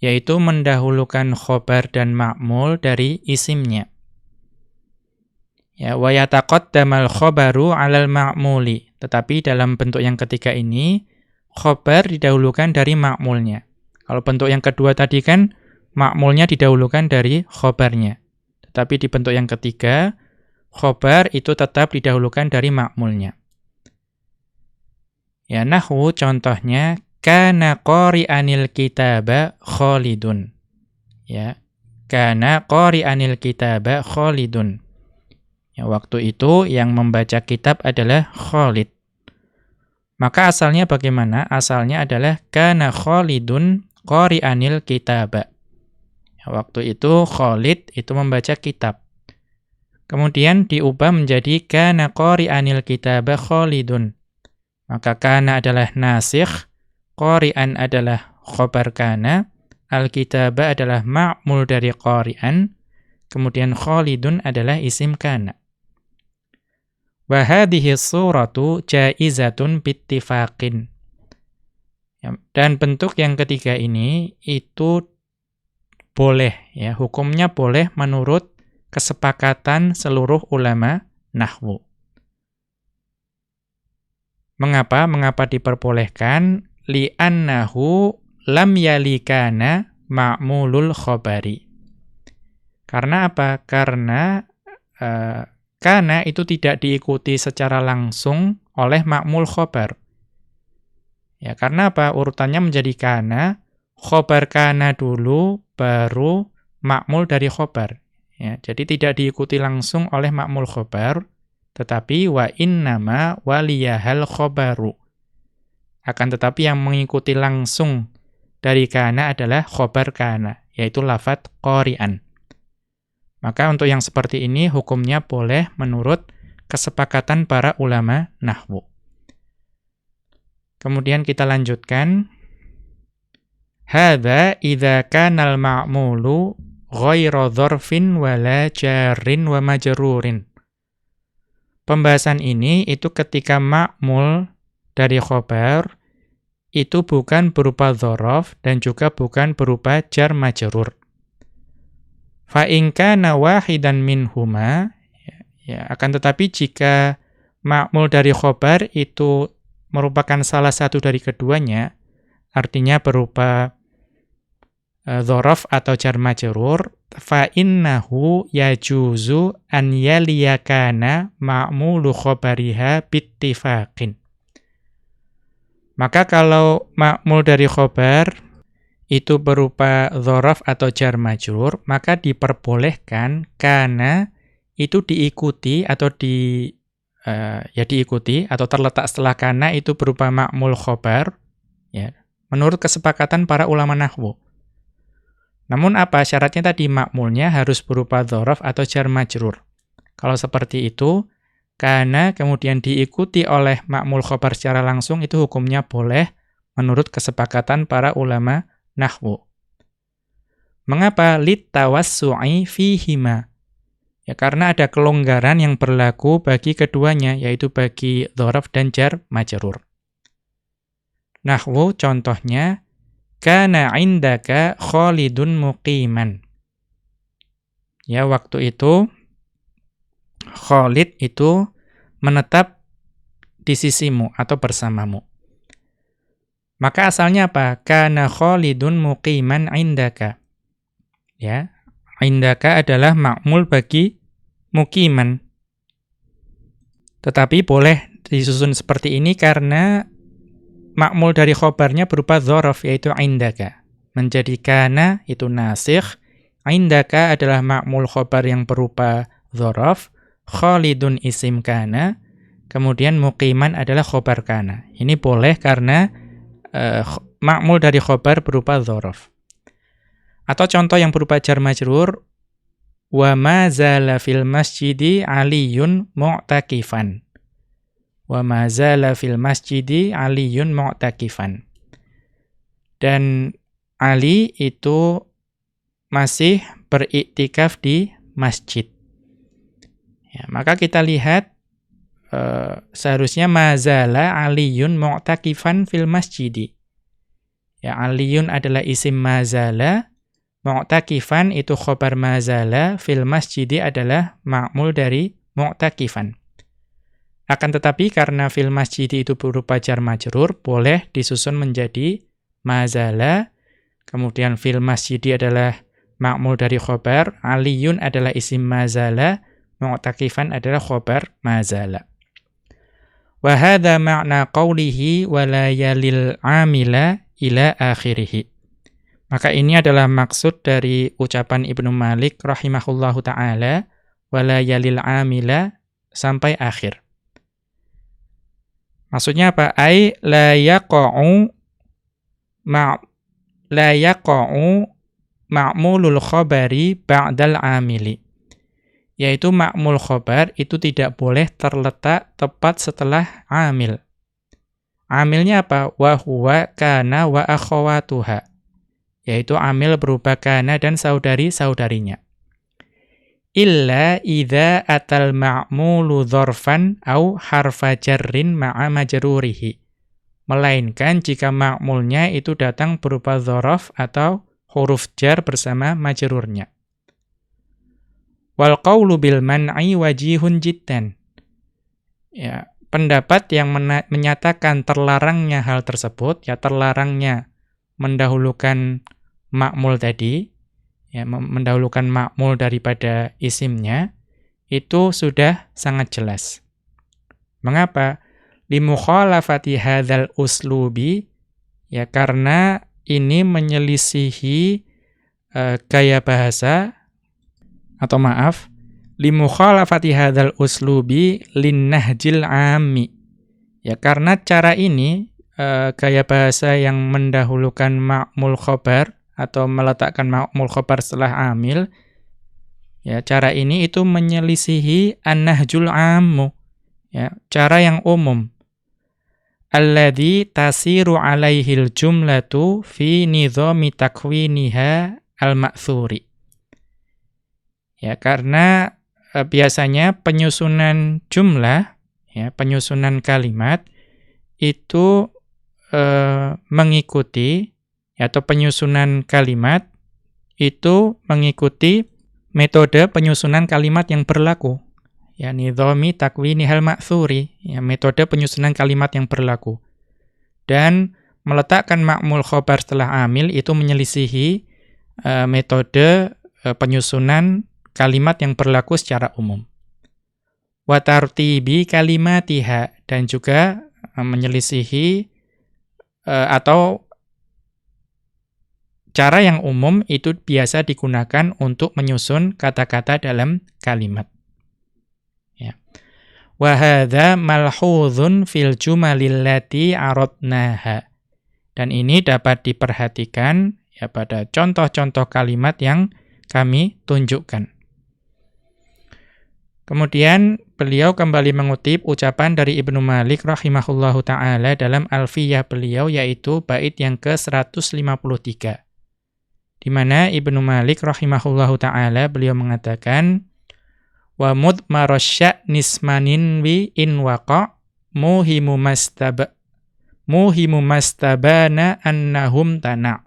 Yaitu mendahulukan khobar dan ma'mul dari isimnya. Ya, wa yataqaddamal khabaru 'alal ma'muli. Tetapi dalam bentuk yang ketiga ini khabar didahulukan dari ma'mulnya. Kalau bentuk yang kedua tadi kan ma'mulnya didahulukan dari khabarnya. Tetapi di bentuk yang ketiga khabar itu tetap didahulukan dari ma'mulnya. Ya nahwu contohnya kana qari'anil kitaba Khalidun. Ya. Kana qari'anil kitaba Khalidun. Ya, waktu itu yang membaca kitab adalah Khalid. Maka asalnya bagaimana? Asalnya adalah kana Khalidun qari'anil kitaba. Ya, waktu itu Khalid itu membaca kitab. Kemudian diubah menjadi kana qari'anil kitaba Khalidun. Maka kana adalah nasikh, qari'an adalah khobar kana, al-kitaba adalah ma'mul dari qari'an, kemudian Khalidun adalah isim kana. Wa hadhihi suratu jaizatun bittifaqin. Dan bentuk yang ketiga ini itu boleh ya, hukumnya boleh menurut kesepakatan seluruh ulama nahwu. Mengapa? Mengapa diperbolehkan? Li'annahu lam yalikana ma'mulul khobari. Karena apa? Karena uh, karena itu tidak diikuti secara langsung oleh makmul khobar. Ya, karena apa? Urutannya menjadi kana, khobar kana dulu, baru makmul dari khobar. Ya, jadi tidak diikuti langsung oleh makmul khobar, tetapi wa innama waliyahal khobaru. Akan tetapi yang mengikuti langsung dari kana adalah khobar kana, yaitu lafat qori'an. Maka untuk yang seperti ini hukumnya boleh menurut kesepakatan para ulama nahwu. Kemudian kita lanjutkan. Hadza idza kana al-ma'mulu ghairu dzarfin wala jarrin wa majrurin. Pembahasan ini itu ketika ma'mul dari khobar itu bukan berupa dzaraf dan juga bukan berupa jar majrur. Fa in kana wahidan minhuma ya, ya akan tetapi jika ma'mul dari khobar itu merupakan salah satu dari keduanya, artinya berupa uh, dhorof atau jar majrur, fa innahu yajuzu an yaliyakana ma'mulu khobariha bittifaqin. Maka kalau ma'mul dari khobar itu berupa dhorof atau jar majrur, maka diperbolehkan karena itu diikuti atau di uh, ya diikuti atau terletak setelah kana itu berupa ma'mul khobar ya menurut kesepakatan para ulama nahwu. Namun apa syaratnya tadi makmulnya harus berupa dzaraf atau jar majrur. Kalau seperti itu, karena kemudian diikuti oleh makmul khobar secara langsung itu hukumnya boleh menurut kesepakatan para ulama nahwu. Mengapa lit tawassu'i fihima? Ya karena ada kelonggaran yang berlaku bagi keduanya yaitu bagi dzaraf dan jar majrur. Nahwu contohnya kana indaka Khalidun muqiman. Ya waktu itu Khalid itu menetap di sisimu atau bersamamu. Maka asalnya apa? Kana Khalidun muqiman indaka. Ya, indaka adalah makmul bagi mukiman. Tetapi boleh disusun seperti ini karena makmul dari khobarnya berupa dhorof, yaitu indaka. Menjadi kana itu nasikh, indaka adalah makmul khobar yang berupa dhorof, khalidun isim kana, kemudian mukiman adalah khobar kana. Ini boleh karena uh, makmul dari khobar berupa dhorof. Atau contoh yang berupa jar majrur wa ma zala fil masjidi aliyun mu'takifan. Wa ma zala fil masjidi aliyun mu'takifan. Dan Ali itu masih beriktikaf di masjid. Ya, maka kita lihat uh, seharusnya mazala aliyun mu'takifan fil masjidi. Ya, aliyun adalah isim mazala Mu'takifan itu khobar mazala fil masjidi adalah ma'mul dari mu'takifan. Akan tetapi karena fil masjidi itu berupa jar majrur, boleh disusun menjadi mazala, kemudian fil masjidi adalah ma'mul dari khobar, aliyun adalah isim mazala, mu'takifan adalah khobar mazala. Wahada ma'na qawlihi wala yalil amila ila akhirihi. Maka ini adalah maksud dari ucapan Ibnu Malik rahimahullahu taala wala yalil amila sampai akhir. Maksudnya apa? Ai la yaqa'u ma la yaqa'u ma'mulul khabari ba'dal amili. Yaitu ma'mul khabar itu tidak boleh terletak tepat setelah amil. Amilnya apa? Wa huwa kana wa akhawatuha yaitu amil berupa kana dan saudari-saudarinya. Illa idza atal ma'mulu dzarfan au harfa jarrin ma'a majrurihi. Melainkan jika ma'mulnya itu datang berupa dzaraf atau huruf jar bersama majrurnya. Wal qawlu bil man'i wajihun jiddan. Ya, pendapat yang menyatakan terlarangnya hal tersebut, ya terlarangnya mendahulukan makmul tadi, ya, mendahulukan makmul daripada isimnya, itu sudah sangat jelas. Mengapa? limukhalafati hadzal uslubi ya karena ini menyelisihi uh, gaya bahasa atau maaf limukhalafati hadzal uslubi linnahjil ammi ya karena cara ini uh, gaya bahasa yang mendahulukan ma'mul khobar atau meletakkan ma'mul khobar setelah amil ya cara ini itu menyelisihi an-nahjul ammu ya cara yang umum alladhi tasiru alaihil jumlatu fi nidhami takwiniha al-ma'thuri. Ya, karena e, biasanya penyusunan jumlah, ya, penyusunan kalimat itu e, mengikuti atau penyusunan kalimat itu mengikuti metode penyusunan kalimat yang berlaku ya nidhami takwinihal ma'thuri, ya metode penyusunan kalimat yang berlaku. Dan meletakkan ma'mul khobar setelah amil itu menyelisihi uh, metode uh, penyusunan kalimat yang berlaku secara umum. Wa tartibi kalimatiha dan juga uh, menyelisihi uh, atau cara yang umum itu biasa digunakan untuk menyusun kata-kata dalam kalimat. Wa hadza malhuzun fil jumalil lati aradnaha. Dan ini dapat diperhatikan ya pada contoh-contoh kalimat yang kami tunjukkan. Kemudian beliau kembali mengutip ucapan dari Ibnu Malik rahimahullahu taala dalam Alfiyah beliau yaitu bait yang ke-153. Di mana Ibnu Malik rahimahullahu taala beliau mengatakan wa mudmarasya nismanin wi in waqa muhimu mastaba muhimu mastabana annahum tana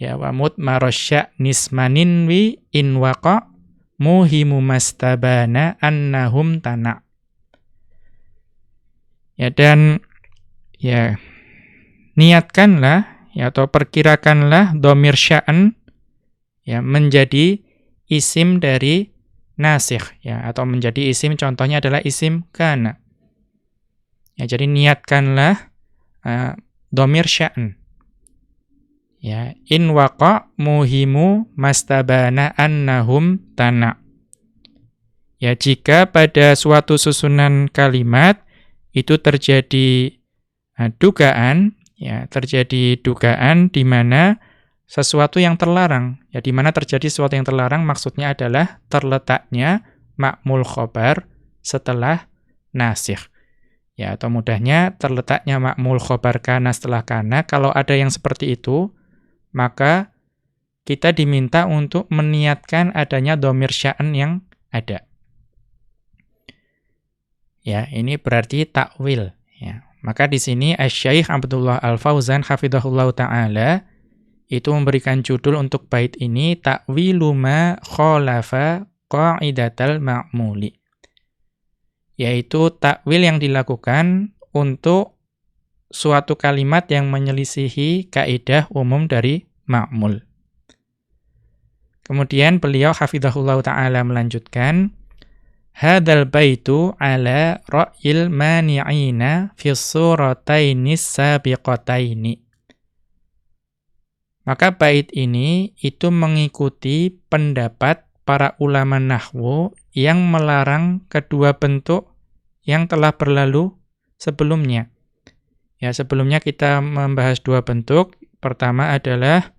ya wa mudmarasya nismanin wi in waqa muhimu mastabana annahum tana ya dan ya niatkanlah ya atau perkirakanlah domir sya'an ya menjadi isim dari nasikh ya atau menjadi isim contohnya adalah isim kana. Ya jadi niatkanlah uh, domir sya'n. Ya, in waqa muhimu mastabana annahum tana. Ya jika pada suatu susunan kalimat itu terjadi uh, dugaan ya terjadi dugaan di mana sesuatu yang terlarang. Ya di mana terjadi sesuatu yang terlarang maksudnya adalah terletaknya makmul khobar setelah nasikh. Ya atau mudahnya terletaknya makmul khobar kana setelah kana. Kalau ada yang seperti itu, maka kita diminta untuk meniatkan adanya domir sya'an yang ada. Ya, ini berarti takwil. Ya. Maka di sini Asy-Syaikh Abdullah Al-Fauzan hafizahullah taala itu memberikan judul untuk bait ini ta'wilu ma khalafa qa'idatal ma'muli yaitu takwil yang dilakukan untuk suatu kalimat yang menyelisihi kaidah umum dari ma'mul. Kemudian beliau hafizahullah taala melanjutkan Hadal baitu ala ra'il mani'ina fi sabiqataini. Maka bait ini itu mengikuti pendapat para ulama nahwu yang melarang kedua bentuk yang telah berlalu sebelumnya. Ya, sebelumnya kita membahas dua bentuk. Pertama adalah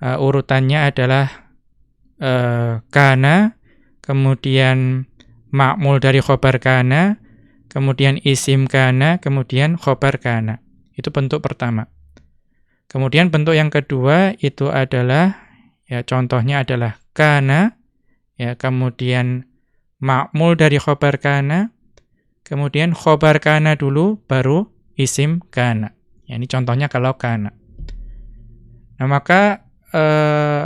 uh, urutannya adalah uh, kana, kemudian makmul dari khobar kana, kemudian isim kana, kemudian khobar kana. Itu bentuk pertama. Kemudian bentuk yang kedua itu adalah ya contohnya adalah kana ya kemudian makmul dari khobar kana kemudian khobar kana dulu baru isim kana. Ya, ini contohnya kalau kana. Nah, maka eh,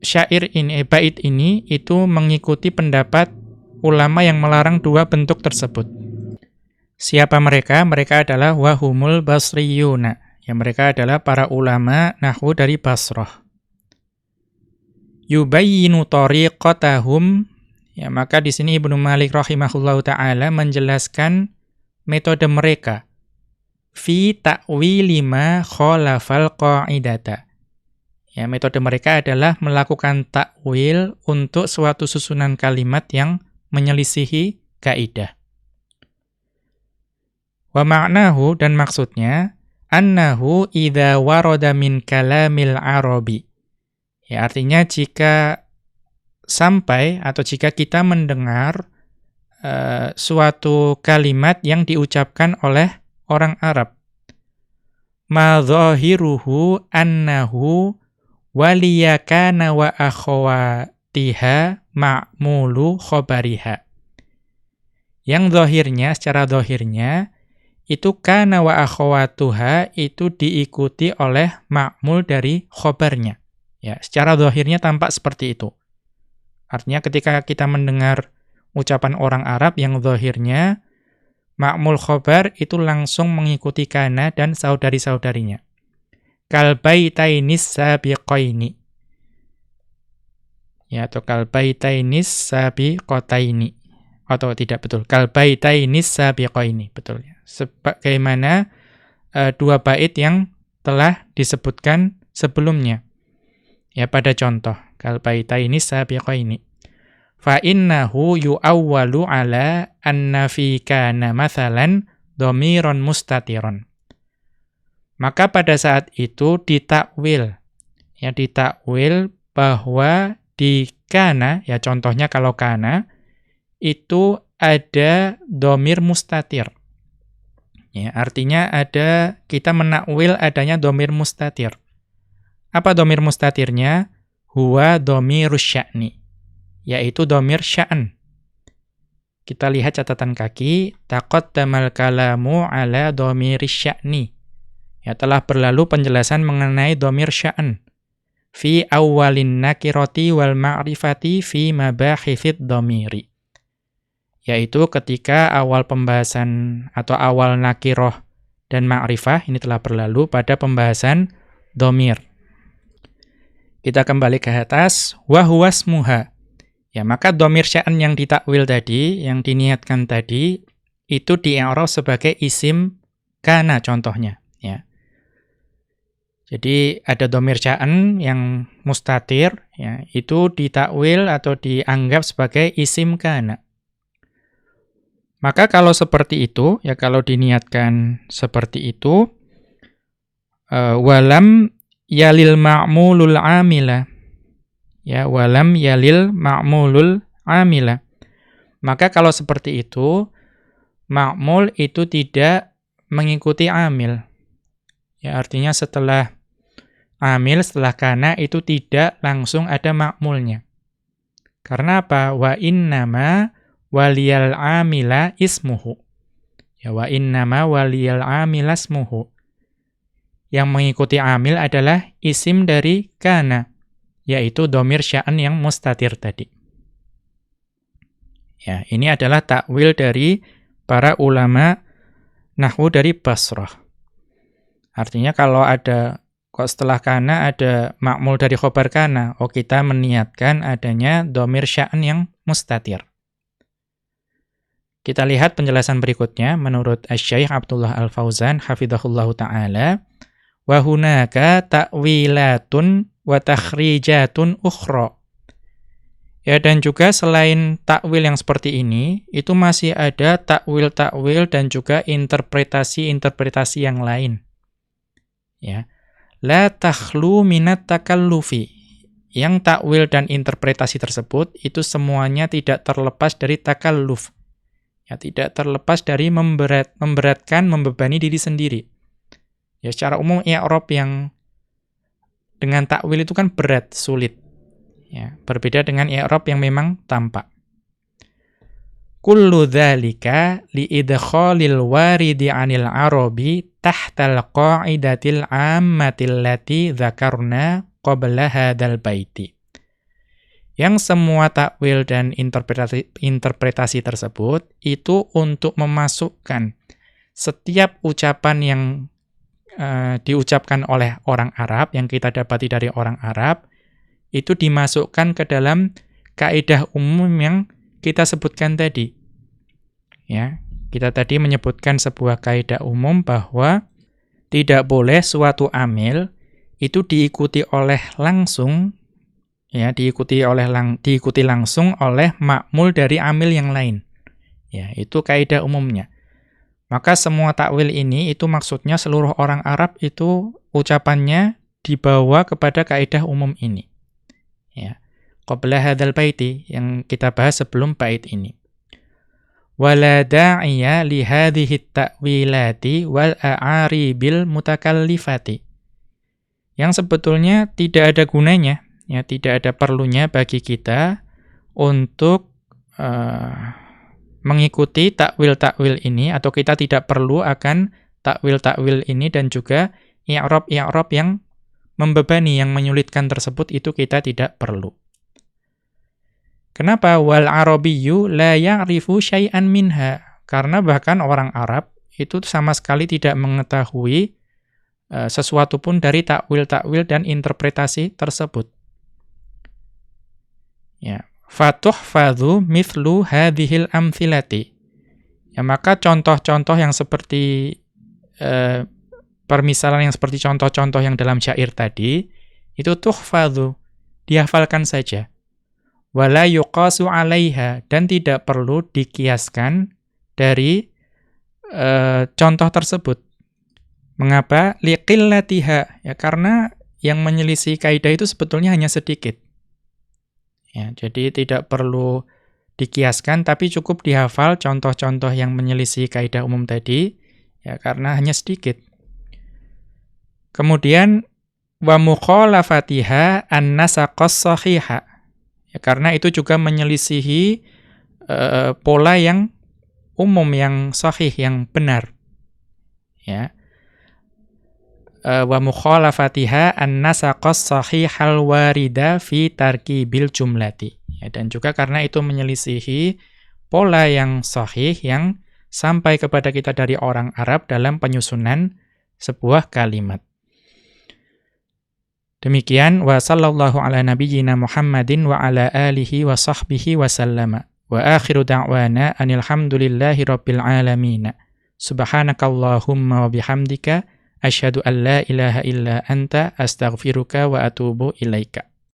syair ini eh, bait ini itu mengikuti pendapat ulama yang melarang dua bentuk tersebut. Siapa mereka? Mereka adalah wahumul basriyuna yang mereka adalah para ulama nahwu dari Basrah. Yubayyinu tariqatahum Ya, maka di sini Ibnu Malik rahimahullahu taala menjelaskan metode mereka fi ta'wili ma khalafal qa'idata. Ya, metode mereka adalah melakukan takwil untuk suatu susunan kalimat yang menyelisihi kaidah. Wa ma'nahu dan maksudnya annahu idza warada min kalamil arabi. Ya, artinya jika sampai atau jika kita mendengar uh, suatu kalimat yang diucapkan oleh orang Arab. Ma dhahiruhu annahu waliyakana wa akhawatiha ma'mulu khobariha. Yang zahirnya, secara zahirnya, itu kana wa akhawatuha itu diikuti oleh ma'mul dari khobarnya. Ya, secara zahirnya tampak seperti itu. Artinya ketika kita mendengar ucapan orang Arab yang zahirnya ma'mul khobar itu langsung mengikuti kana dan saudari-saudarinya. Kalbaitainis sabiqaini. Ya, atau kalbaitainis sabiqataini. Atau tidak betul. Kalbaitainis sabiqaini. Betul ya. Sebagaimana uh, dua bait yang telah disebutkan sebelumnya. Ya, pada contoh kalbaitaini sabiqaini. Fa innahu yu'awwalu ala anna fi kana mathalan dhamiran mustatiron. Maka pada saat itu ditakwil. Ya ditakwil bahwa di kana, ya contohnya kalau kana, itu ada domir mustatir. Ya, artinya ada, kita menakwil adanya domir mustatir. Apa domir mustatirnya? huwa domirus sya'ni, yaitu domir sya'an. Kita lihat catatan kaki, taqaddamal kalamu ala domiris sya'ni. Ya, telah berlalu penjelasan mengenai domir sya'an. Fi awalin nakiroti wal ma'rifati fi mabahifid domiri. Yaitu ketika awal pembahasan atau awal nakiroh dan ma'rifah, ini telah berlalu pada pembahasan domir. Kita kembali ke atas. Wahuasmuha. Ya, maka domir sya'an yang ditakwil tadi, yang diniatkan tadi, itu di'araf sebagai isim kana contohnya. Ya. Jadi ada domir sya'an yang mustatir, ya, itu ditakwil atau dianggap sebagai isim kana. Maka kalau seperti itu, ya kalau diniatkan seperti itu, uh, walam yalil ma'mulul amila. Ya, walam yalil ma'mulul amila. Maka kalau seperti itu, ma'mul itu tidak mengikuti amil. Ya, artinya setelah amil, setelah kana itu tidak langsung ada ma'mulnya. Karena apa? Wa innama waliyal amila ismuhu. Ya, wa innama waliyal amila ismuhu yang mengikuti amil adalah isim dari kana, yaitu domir sya'an yang mustatir tadi. Ya, ini adalah takwil dari para ulama nahwu dari Basrah. Artinya kalau ada kok setelah kana ada makmul dari khobar kana, oh kita meniatkan adanya domir sya'an yang mustatir. Kita lihat penjelasan berikutnya menurut Asy-Syaikh Abdullah Al-Fauzan hafizahullahu taala wa hunaka ta'wilatun wa takhrijatun ukhra. Ya dan juga selain takwil yang seperti ini, itu masih ada takwil-takwil dan juga interpretasi-interpretasi yang lain. Ya. La takhlu minat takallufi. Yang takwil dan interpretasi tersebut itu semuanya tidak terlepas dari takalluf. Ya, tidak terlepas dari memberat, memberatkan, membebani diri sendiri. Ya secara umum i'rab yang dengan takwil itu kan berat, sulit. Ya, berbeda dengan i'rab yang memang tampak. Kullu dzalika liidkhalil waridi 'anil arabi tahtal qa'idatil 'ammatil lati dzakarna qabla hadzal baiti. Yang semua takwil dan interpretasi, interpretasi tersebut itu untuk memasukkan setiap ucapan yang uh, diucapkan oleh orang Arab, yang kita dapati dari orang Arab, itu dimasukkan ke dalam kaidah umum yang kita sebutkan tadi. Ya, kita tadi menyebutkan sebuah kaidah umum bahwa tidak boleh suatu amil itu diikuti oleh langsung ya, diikuti oleh lang, diikuti langsung oleh makmul dari amil yang lain. Ya, itu kaidah umumnya. Maka semua takwil ini itu maksudnya seluruh orang Arab itu ucapannya dibawa kepada kaidah umum ini. Ya. Qabla hadzal baiti yang kita bahas sebelum bait ini. Wala da'iya li hadhihi ta'wilati wal a'aribil mutakallifati. Yang sebetulnya tidak ada gunanya, ya tidak ada perlunya bagi kita untuk uh, mengikuti takwil-takwil ini atau kita tidak perlu akan takwil-takwil ini dan juga i'rab-i'rab yang membebani yang menyulitkan tersebut itu kita tidak perlu. Kenapa wal arabiyyu la ya'rifu syai'an minha? Karena bahkan orang Arab itu sama sekali tidak mengetahui uh, sesuatu pun dari takwil-takwil dan interpretasi tersebut. Ya, fatuhfadhu mithlu hadhil amthilati. Ya, maka contoh-contoh yang seperti eh, permisalan yang seperti contoh-contoh yang dalam syair tadi, itu tuhfadhu, dihafalkan saja. Wala yuqasu alaiha, dan tidak perlu dikiaskan dari eh, contoh tersebut. Mengapa? Liqillatiha, ya karena yang menyelisih kaidah itu sebetulnya hanya sedikit. Ya, jadi tidak perlu dikiaskan, tapi cukup dihafal contoh-contoh yang menyelisih kaidah umum tadi, ya karena hanya sedikit. Kemudian wa mukhalafatiha an-nasaqas sahiha. Ya, karena itu juga menyelisihi uh, pola yang umum yang sahih yang benar. Ya wa mukhalafatiha an-nasaqas sahihal warida fi tarkibil jumlati. Ya, dan juga karena itu menyelisihi pola yang sahih yang sampai kepada kita dari orang Arab dalam penyusunan sebuah kalimat. Demikian wa sallallahu ala nabiyyina Muhammadin wa ala alihi wa sahbihi wa sallama. Wa akhiru da'wana anil hamdulillahi rabbil alamin. Subhanakallahumma wa bihamdika Asyhadu an la ilaha illa anta astaghfiruka wa atubu ilaika.